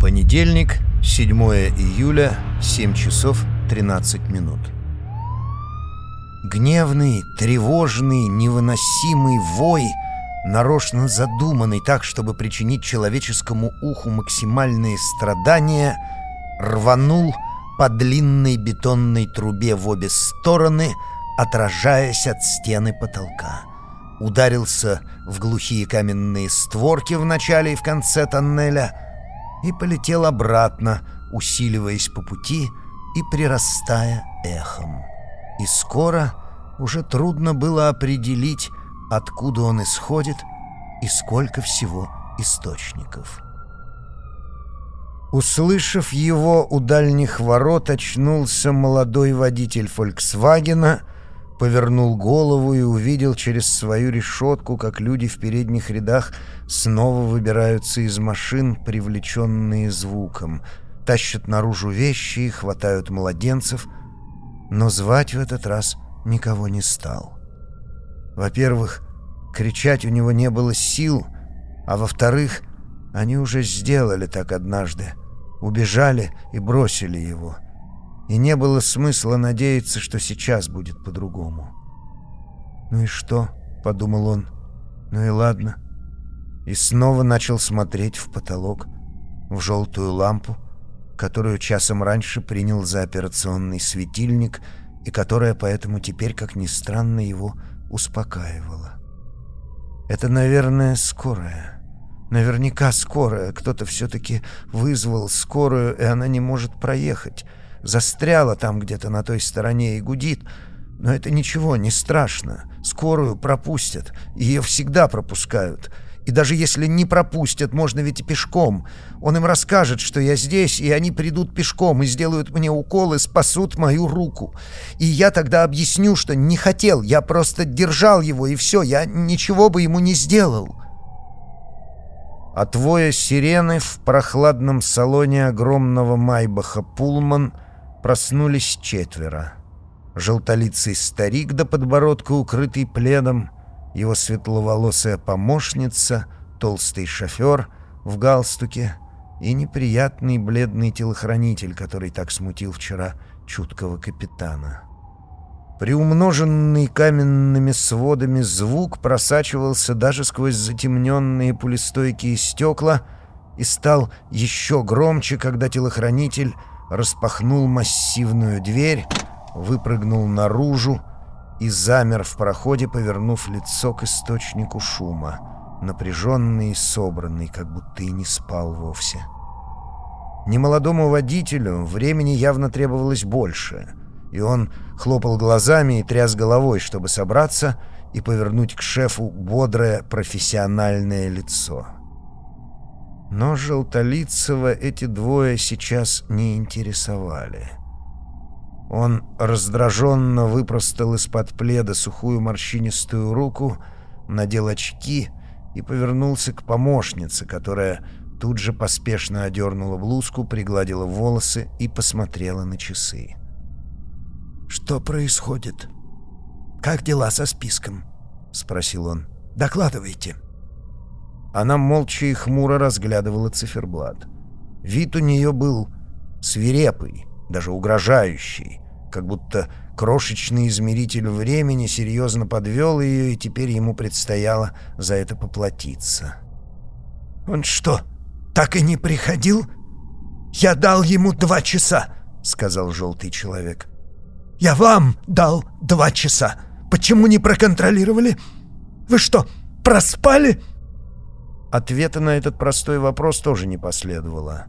Понедельник, 7 июля, 7 часов 13 минут. Гневный, тревожный, невыносимый вой, нарочно задуманный так, чтобы причинить человеческому уху максимальные страдания, рванул по длинной бетонной трубе в обе стороны, отражаясь от стены потолка. Ударился в глухие каменные створки в начале и в конце тоннеля и полетел обратно, усиливаясь по пути и прирастая эхом. И скоро уже трудно было определить, откуда он исходит и сколько всего источников. Услышав его у дальних ворот, очнулся молодой водитель «Фольксвагена», повернул голову и увидел через свою решетку, как люди в передних рядах снова выбираются из машин, привлеченные звуком, тащат наружу вещи и хватают младенцев, но звать в этот раз никого не стал. Во-первых, кричать у него не было сил, а во-вторых, они уже сделали так однажды, убежали и бросили его. И не было смысла надеяться, что сейчас будет по-другому. «Ну и что?» — подумал он. «Ну и ладно». И снова начал смотреть в потолок, в желтую лампу, которую часом раньше принял за операционный светильник и которая поэтому теперь, как ни странно, его успокаивала. «Это, наверное, скорая». Наверняка скорая. Кто-то все-таки вызвал скорую, и она не может проехать. Застряла там где-то на той стороне и гудит. Но это ничего, не страшно. Скорую пропустят. Ее всегда пропускают. И даже если не пропустят, можно ведь и пешком. Он им расскажет, что я здесь, и они придут пешком и сделают мне укол и спасут мою руку. И я тогда объясню, что не хотел, я просто держал его, и все, я ничего бы ему не сделал». От воя сирены в прохладном салоне огромного Майбаха «Пулман» проснулись четверо. Желтолицый старик до подбородка, укрытый пледом, его светловолосая помощница, толстый шофер в галстуке и неприятный бледный телохранитель, который так смутил вчера чуткого капитана. Приумноженный каменными сводами звук просачивался даже сквозь затемненные пулестойкие стекла и стал еще громче, когда телохранитель распахнул массивную дверь, выпрыгнул наружу и замер в проходе, повернув лицо к источнику шума, напряженный и собранный, как будто и не спал вовсе. Немолодому водителю времени явно требовалось больше — и он хлопал глазами и тряс головой, чтобы собраться и повернуть к шефу бодрое профессиональное лицо. Но Желтолицего эти двое сейчас не интересовали. Он раздраженно выпростал из-под пледа сухую морщинистую руку, надел очки и повернулся к помощнице, которая тут же поспешно одернула блузку, пригладила волосы и посмотрела на часы. «Что происходит? Как дела со списком?» — спросил он. «Докладывайте». Она молча и хмуро разглядывала циферблат. Вид у нее был свирепый, даже угрожающий, как будто крошечный измеритель времени серьезно подвел ее, и теперь ему предстояло за это поплатиться. «Он что, так и не приходил? Я дал ему два часа!» — сказал желтый человек. Я вам дал два часа. Почему не проконтролировали? Вы что, проспали?» Ответа на этот простой вопрос тоже не последовало.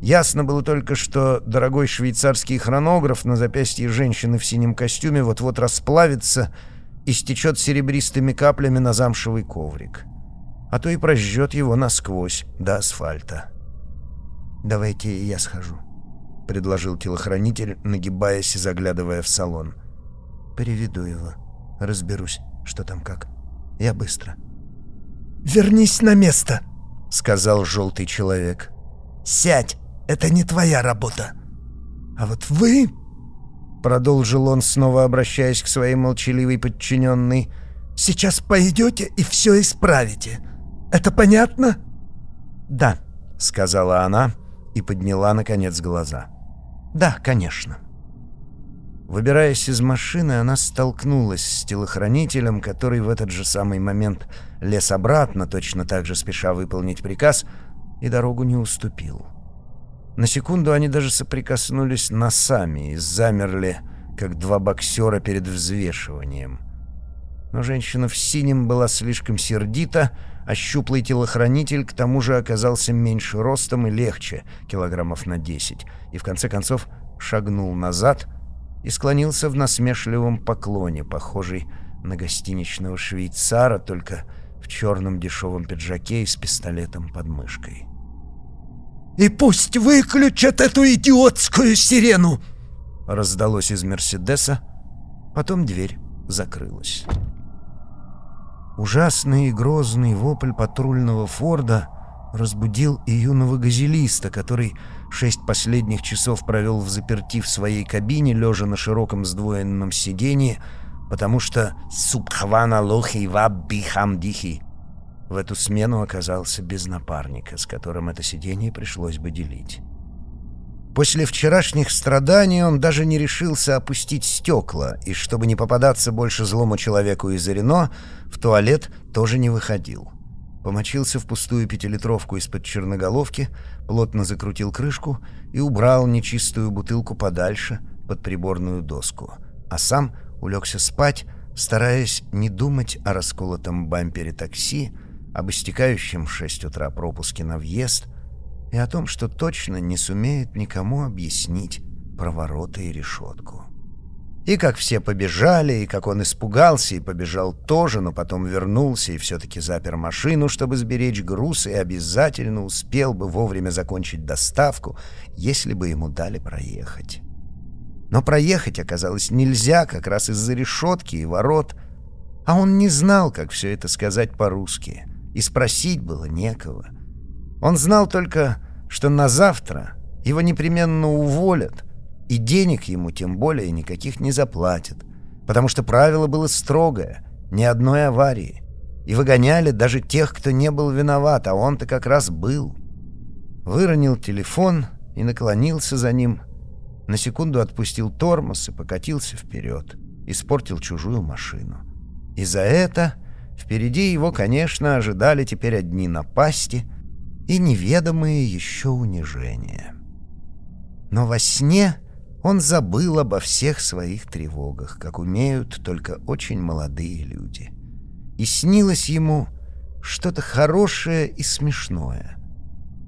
Ясно было только, что дорогой швейцарский хронограф на запястье женщины в синем костюме вот-вот расплавится и стечет серебристыми каплями на замшевый коврик. А то и прожжет его насквозь до асфальта. «Давайте я схожу», — предложил телохранитель, нагибаясь и заглядывая в салон. «Переведу его. Разберусь, что там как. Я быстро». «Вернись на место», — сказал желтый человек. «Сядь, это не твоя работа. А вот вы...» Продолжил он, снова обращаясь к своей молчаливой подчиненной. «Сейчас пойдете и все исправите. Это понятно?» «Да», — сказала она, — и подняла, наконец, глаза. «Да, конечно». Выбираясь из машины, она столкнулась с телохранителем, который в этот же самый момент лез обратно, точно так же спеша выполнить приказ, и дорогу не уступил. На секунду они даже соприкоснулись носами и замерли, как два боксера перед взвешиванием. Но женщина в синем была слишком сердита, а щуплый телохранитель к тому же оказался меньше ростом и легче, килограммов на десять, и в конце концов шагнул назад — и склонился в насмешливом поклоне, похожий на гостиничного швейцара, только в черном дешевом пиджаке и с пистолетом под мышкой. «И пусть выключат эту идиотскую сирену!» Раздалось из «Мерседеса», потом дверь закрылась. Ужасный и грозный вопль патрульного «Форда» разбудил и юного газелиста, который шесть последних часов провел в заперти в своей кабине, лежа на широком сдвоенном сиденье, потому что «Субхвана лохи ваб бихамдихи» в эту смену оказался без напарника, с которым это сиденье пришлось бы делить. После вчерашних страданий он даже не решился опустить стекла, и чтобы не попадаться больше злому человеку из Рено, в туалет тоже не выходил помочился в пустую пятилитровку из-под черноголовки, плотно закрутил крышку и убрал нечистую бутылку подальше под приборную доску, а сам улегся спать, стараясь не думать о расколотом бампере такси, об истекающем в шесть утра пропуске на въезд и о том, что точно не сумеет никому объяснить про ворота и решетку. И как все побежали, и как он испугался и побежал тоже, но потом вернулся и все-таки запер машину, чтобы сберечь груз, и обязательно успел бы вовремя закончить доставку, если бы ему дали проехать. Но проехать оказалось нельзя как раз из-за решетки и ворот, а он не знал, как все это сказать по-русски, и спросить было некого. Он знал только, что на завтра его непременно уволят, и денег ему тем более никаких не заплатят, потому что правило было строгое, ни одной аварии. И выгоняли даже тех, кто не был виноват, а он-то как раз был. Выронил телефон и наклонился за ним. На секунду отпустил тормоз и покатился вперед. Испортил чужую машину. И за это впереди его, конечно, ожидали теперь одни напасти и неведомые еще унижения. Но во сне он забыл обо всех своих тревогах, как умеют только очень молодые люди. И снилось ему что-то хорошее и смешное.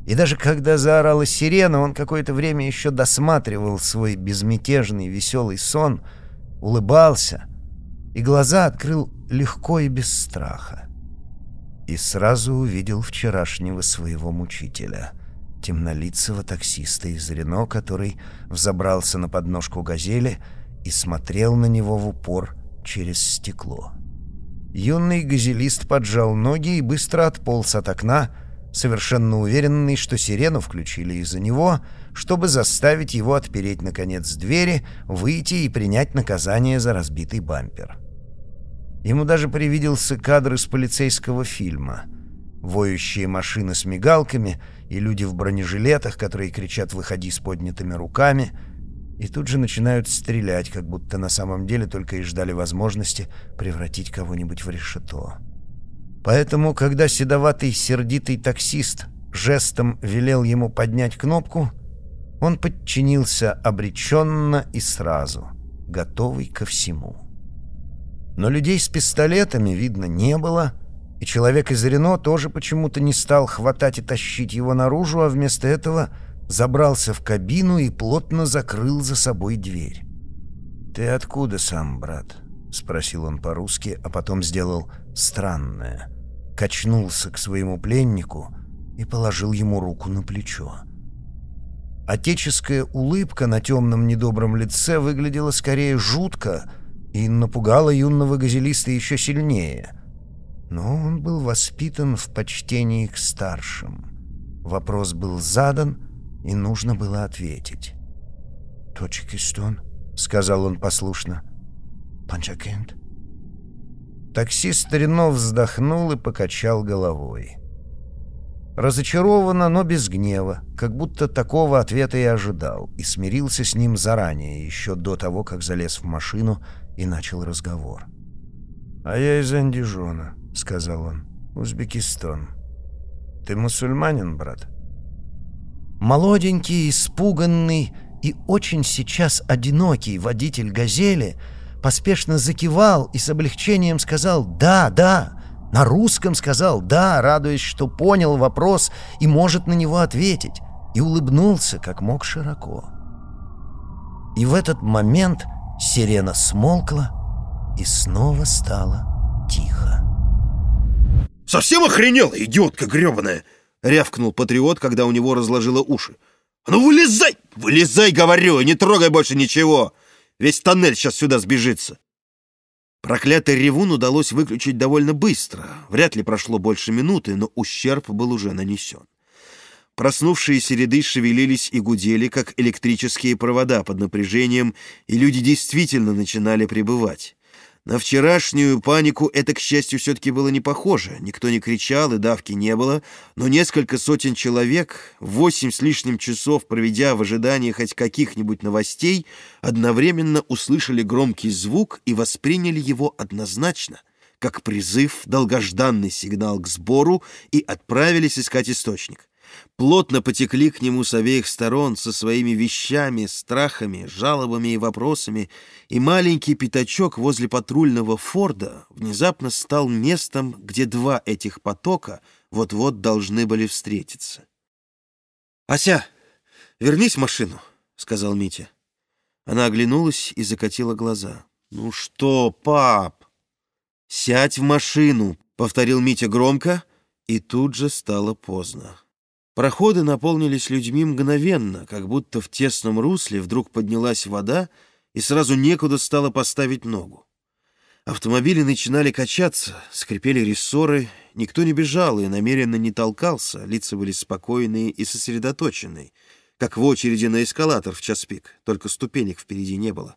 И даже когда заорала сирена, он какое-то время еще досматривал свой безмятежный веселый сон, улыбался и глаза открыл легко и без страха. И сразу увидел вчерашнего своего мучителя — темнолицего таксиста из Рено, который взобрался на подножку «Газели» и смотрел на него в упор через стекло. Юный газелист поджал ноги и быстро отполз от окна, совершенно уверенный, что сирену включили из-за него, чтобы заставить его отпереть, наконец, двери, выйти и принять наказание за разбитый бампер. Ему даже привиделся кадр из полицейского фильма. Воющие машины с мигалками — и люди в бронежилетах, которые кричат «выходи» с поднятыми руками, и тут же начинают стрелять, как будто на самом деле только и ждали возможности превратить кого-нибудь в решето. Поэтому, когда седоватый сердитый таксист жестом велел ему поднять кнопку, он подчинился обреченно и сразу, готовый ко всему. Но людей с пистолетами, видно, не было — и человек из Рено тоже почему-то не стал хватать и тащить его наружу, а вместо этого забрался в кабину и плотно закрыл за собой дверь. «Ты откуда сам, брат?» — спросил он по-русски, а потом сделал странное. Качнулся к своему пленнику и положил ему руку на плечо. Отеческая улыбка на темном недобром лице выглядела скорее жутко и напугала юного газелиста еще сильнее — но он был воспитан в почтении к старшим. Вопрос был задан, и нужно было ответить. «Точкистон», — сказал он послушно. «Панчакент». Таксист Старинов вздохнул и покачал головой. Разочарованно, но без гнева, как будто такого ответа и ожидал, и смирился с ним заранее, еще до того, как залез в машину и начал разговор. «А я из Андижона», — сказал он, — «Узбекистан. Ты мусульманин, брат?» Молоденький, испуганный и очень сейчас одинокий водитель «Газели» поспешно закивал и с облегчением сказал «Да, да», на русском сказал «да», радуясь, что понял вопрос и может на него ответить, и улыбнулся как мог широко. И в этот момент сирена смолкла и снова стало тихо. «Совсем охренела, идиотка гребаная!» — рявкнул патриот, когда у него разложило уши. «А ну вылезай! Вылезай, говорю, и не трогай больше ничего! Весь тоннель сейчас сюда сбежится!» Проклятый ревун удалось выключить довольно быстро. Вряд ли прошло больше минуты, но ущерб был уже нанесен. Проснувшиеся ряды шевелились и гудели, как электрические провода под напряжением, и люди действительно начинали прибывать. На вчерашнюю панику это, к счастью, все-таки было не похоже. Никто не кричал и давки не было, но несколько сотен человек, восемь с лишним часов проведя в ожидании хоть каких-нибудь новостей, одновременно услышали громкий звук и восприняли его однозначно, как призыв, долгожданный сигнал к сбору, и отправились искать источник плотно потекли к нему с обеих сторон со своими вещами, страхами, жалобами и вопросами, и маленький пятачок возле патрульного Форда внезапно стал местом, где два этих потока вот-вот должны были встретиться. «Ася, вернись в машину», — сказал Митя. Она оглянулась и закатила глаза. «Ну что, пап?» «Сядь в машину», — повторил Митя громко, и тут же стало поздно. Проходы наполнились людьми мгновенно, как будто в тесном русле вдруг поднялась вода, и сразу некуда стало поставить ногу. Автомобили начинали качаться, скрипели рессоры, никто не бежал и намеренно не толкался, лица были спокойные и сосредоточенные, как в очереди на эскалатор в час пик, только ступенек впереди не было.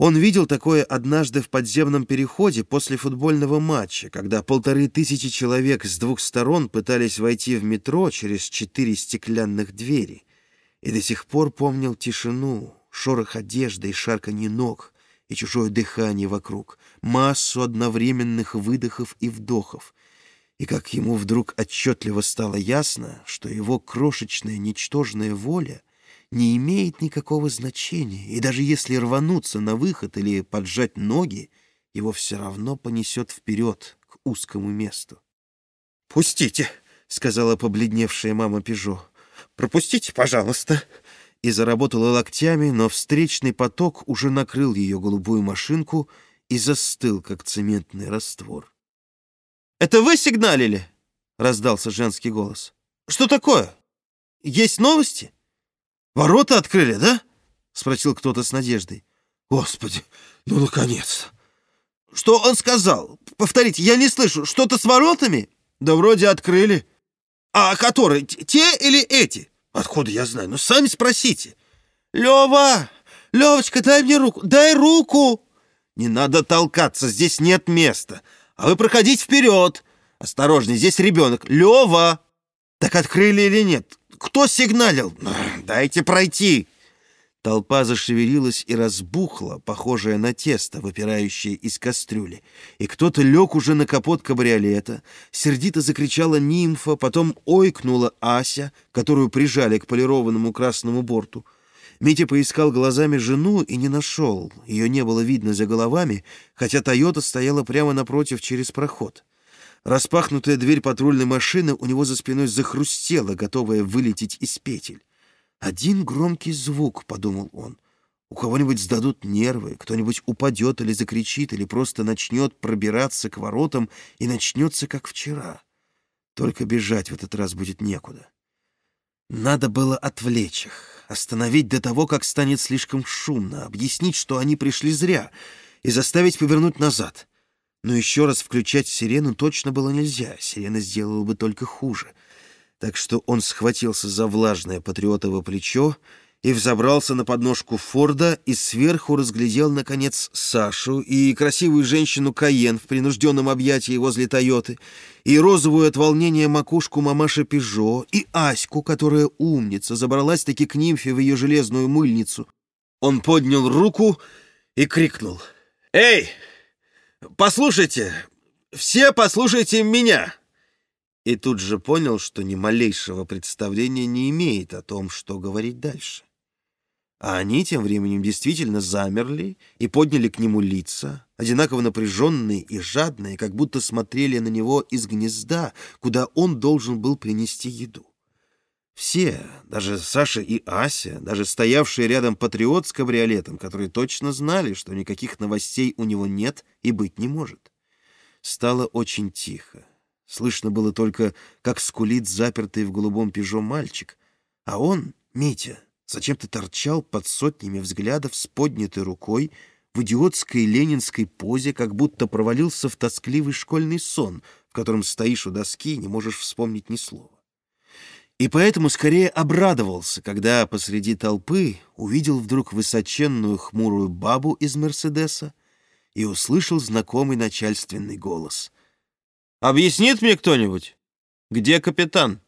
Он видел такое однажды в подземном переходе после футбольного матча, когда полторы тысячи человек с двух сторон пытались войти в метро через четыре стеклянных двери. И до сих пор помнил тишину, шорох одежды и шарканье ног, и чужое дыхание вокруг, массу одновременных выдохов и вдохов. И как ему вдруг отчетливо стало ясно, что его крошечная ничтожная воля — не имеет никакого значения, и даже если рвануться на выход или поджать ноги, его все равно понесет вперед к узкому месту. «Пустите!» — сказала побледневшая мама Пежо. «Пропустите, пожалуйста!» И заработала локтями, но встречный поток уже накрыл ее голубую машинку и застыл, как цементный раствор. «Это вы сигналили?» — раздался женский голос. «Что такое? Есть новости?» Ворота открыли, да? Спросил кто-то с надеждой. Господи, ну наконец-то. Что он сказал? Повторите, я не слышу. Что-то с воротами? Да вроде открыли. А которые? Те или эти? Откуда я знаю? Ну, сами спросите. Лева! Левочка, дай мне руку. Дай руку! Не надо толкаться, здесь нет места. А вы проходите вперед. Осторожней, здесь ребенок. Лева! Так открыли или нет? Кто сигналил? Дайте пройти!» Толпа зашевелилась и разбухла, похожая на тесто, выпирающее из кастрюли. И кто-то лег уже на капот кабриолета. Сердито закричала нимфа, потом ойкнула Ася, которую прижали к полированному красному борту. Митя поискал глазами жену и не нашел. Ее не было видно за головами, хотя «Тойота» стояла прямо напротив через проход. Распахнутая дверь патрульной машины у него за спиной захрустела, готовая вылететь из петель. «Один громкий звук», — подумал он. «У кого-нибудь сдадут нервы, кто-нибудь упадет или закричит, или просто начнет пробираться к воротам и начнется, как вчера. Только бежать в этот раз будет некуда». Надо было отвлечь их, остановить до того, как станет слишком шумно, объяснить, что они пришли зря, и заставить повернуть назад. Но еще раз включать сирену точно было нельзя, сирена сделала бы только хуже. Так что он схватился за влажное патриотово плечо и взобрался на подножку Форда и сверху разглядел, наконец, Сашу и красивую женщину Каен в принужденном объятии возле Тойоты, и розовую от волнения макушку мамаши Пежо, и Аську, которая умница, забралась-таки к нимфе в ее железную мыльницу. Он поднял руку и крикнул. «Эй, послушайте, все послушайте меня!» И тут же понял, что ни малейшего представления не имеет о том, что говорить дальше. А они тем временем действительно замерли и подняли к нему лица, одинаково напряженные и жадные, как будто смотрели на него из гнезда, куда он должен был принести еду. Все, даже Саша и Ася, даже стоявшие рядом патриот с кабриолетом, которые точно знали, что никаких новостей у него нет и быть не может. Стало очень тихо. Слышно было только, как скулит запертый в голубом пижо мальчик, а он, Митя, зачем-то торчал под сотнями взглядов с поднятой рукой в идиотской ленинской позе, как будто провалился в тоскливый школьный сон, в котором стоишь у доски и не можешь вспомнить ни слова. И поэтому скорее обрадовался, когда посреди толпы увидел вдруг высоченную хмурую бабу из «Мерседеса» и услышал знакомый начальственный голос. «Объяснит мне кто-нибудь, где капитан?»